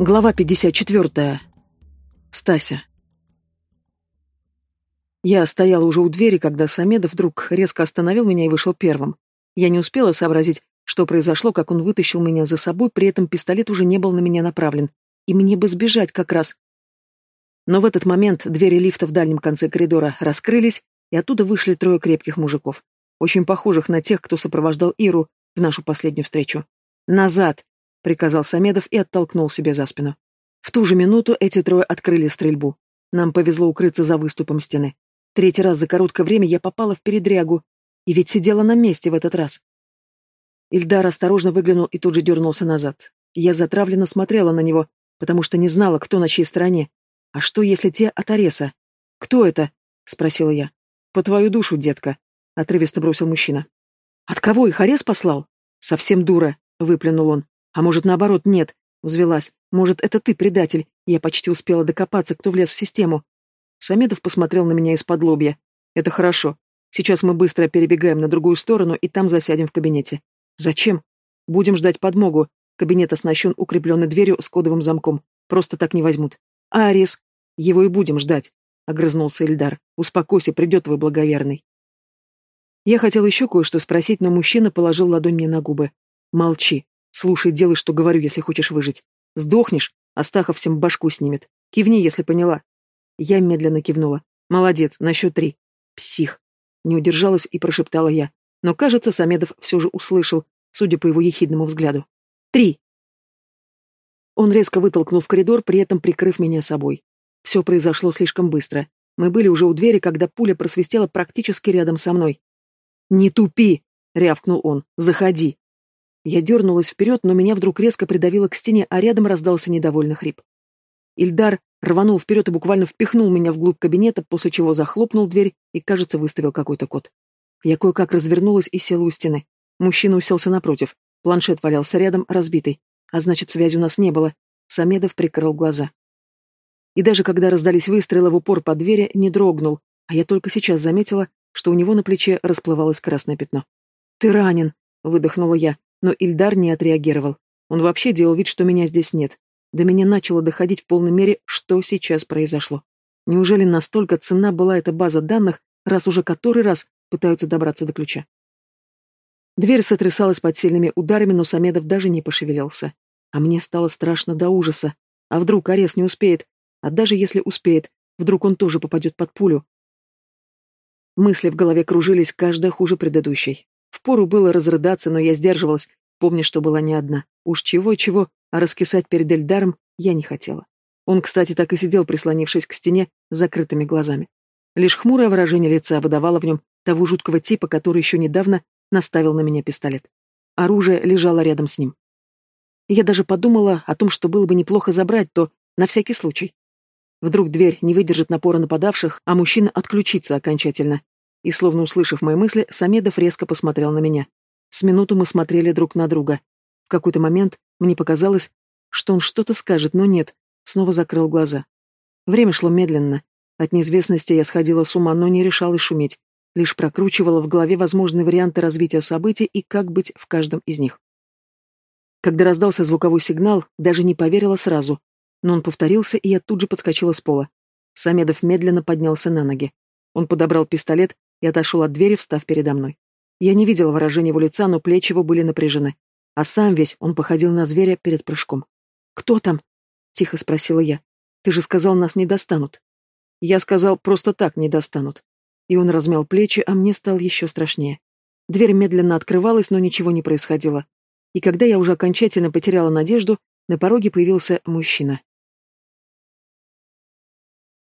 Глава 54. Стася. Я стояла уже у двери, когда Самедов вдруг резко остановил меня и вышел первым. Я не успела сообразить, что произошло, как он вытащил меня за собой, при этом пистолет уже не был на меня направлен. И мне бы сбежать как раз. Но в этот момент двери лифта в дальнем конце коридора раскрылись, и оттуда вышли трое крепких мужиков, очень похожих на тех, кто сопровождал Иру в нашу последнюю встречу. «Назад!» — приказал Самедов и оттолкнул себе за спину. В ту же минуту эти трое открыли стрельбу. Нам повезло укрыться за выступом стены. Третий раз за короткое время я попала в передрягу, и ведь сидела на месте в этот раз. Ильдар осторожно выглянул и тут же дернулся назад. Я затравленно смотрела на него, потому что не знала, кто на чьей стороне. «А что, если те от Ареса?» «Кто это?» — спросила я. «По твою душу, детка», — отрывисто бросил мужчина. «От кого их Арес послал?» «Совсем дура», — выплюнул он. А может, наоборот, нет, взвелась. Может, это ты предатель. Я почти успела докопаться, кто влез в систему. Самедов посмотрел на меня из-под лобья. Это хорошо. Сейчас мы быстро перебегаем на другую сторону и там засядем в кабинете. Зачем? Будем ждать подмогу. Кабинет оснащен укрепленной дверью с кодовым замком. Просто так не возьмут. А Арис? Его и будем ждать. Огрызнулся Эльдар. Успокойся, придет твой благоверный. Я хотел еще кое-что спросить, но мужчина положил ладонь мне на губы. Молчи. Слушай, делай, что говорю, если хочешь выжить. Сдохнешь, Астахов всем башку снимет. Кивни, если поняла. Я медленно кивнула. Молодец, на счет три. Псих. Не удержалась и прошептала я. Но, кажется, Самедов все же услышал, судя по его ехидному взгляду. Три. Он резко вытолкнул в коридор, при этом прикрыв меня собой. Все произошло слишком быстро. Мы были уже у двери, когда пуля просвистела практически рядом со мной. «Не тупи!» — рявкнул он. «Заходи!» Я дернулась вперед, но меня вдруг резко придавило к стене, а рядом раздался недовольный хрип. Ильдар рванул вперед и буквально впихнул меня вглубь кабинета, после чего захлопнул дверь и, кажется, выставил какой-то код. Я кое-как развернулась и села у стены. Мужчина уселся напротив. Планшет валялся рядом, разбитый. А значит, связи у нас не было. Самедов прикрыл глаза. И даже когда раздались выстрелы в упор по двери, не дрогнул, а я только сейчас заметила, что у него на плече расплывалось красное пятно. «Ты ранен!» — выдохнула я. Но Ильдар не отреагировал. Он вообще делал вид, что меня здесь нет. До меня начало доходить в полной мере, что сейчас произошло. Неужели настолько ценна была эта база данных, раз уже который раз пытаются добраться до ключа? Дверь сотрясалась под сильными ударами, но Самедов даже не пошевелился. А мне стало страшно до ужаса. А вдруг Арес не успеет? А даже если успеет, вдруг он тоже попадет под пулю? Мысли в голове кружились, каждая хуже предыдущей. Впору было разрыдаться, но я сдерживалась, помня, что была не одна. Уж чего-чего, а раскисать перед Эльдаром я не хотела. Он, кстати, так и сидел, прислонившись к стене с закрытыми глазами. Лишь хмурое выражение лица выдавало в нем того жуткого типа, который еще недавно наставил на меня пистолет. Оружие лежало рядом с ним. Я даже подумала о том, что было бы неплохо забрать то, на всякий случай. Вдруг дверь не выдержит напора нападавших, а мужчина отключится окончательно, и, словно услышав мои мысли, Самедов резко посмотрел на меня. С минуту мы смотрели друг на друга. В какой-то момент мне показалось, что он что-то скажет, но нет, снова закрыл глаза. Время шло медленно. От неизвестности я сходила с ума, но не решалась шуметь, лишь прокручивала в голове возможные варианты развития событий и как быть в каждом из них. Когда раздался звуковой сигнал, даже не поверила сразу, но он повторился, и я тут же подскочила с пола. Самедов медленно поднялся на ноги. Он подобрал пистолет и отошел от двери, встав передо мной. Я не видела выражения его лица, но плечи его были напряжены. А сам весь он походил на зверя перед прыжком. «Кто там?» — тихо спросила я. «Ты же сказал, нас не достанут». Я сказал, просто так не достанут. И он размял плечи, а мне стало еще страшнее. Дверь медленно открывалась, но ничего не происходило. И когда я уже окончательно потеряла надежду, на пороге появился мужчина.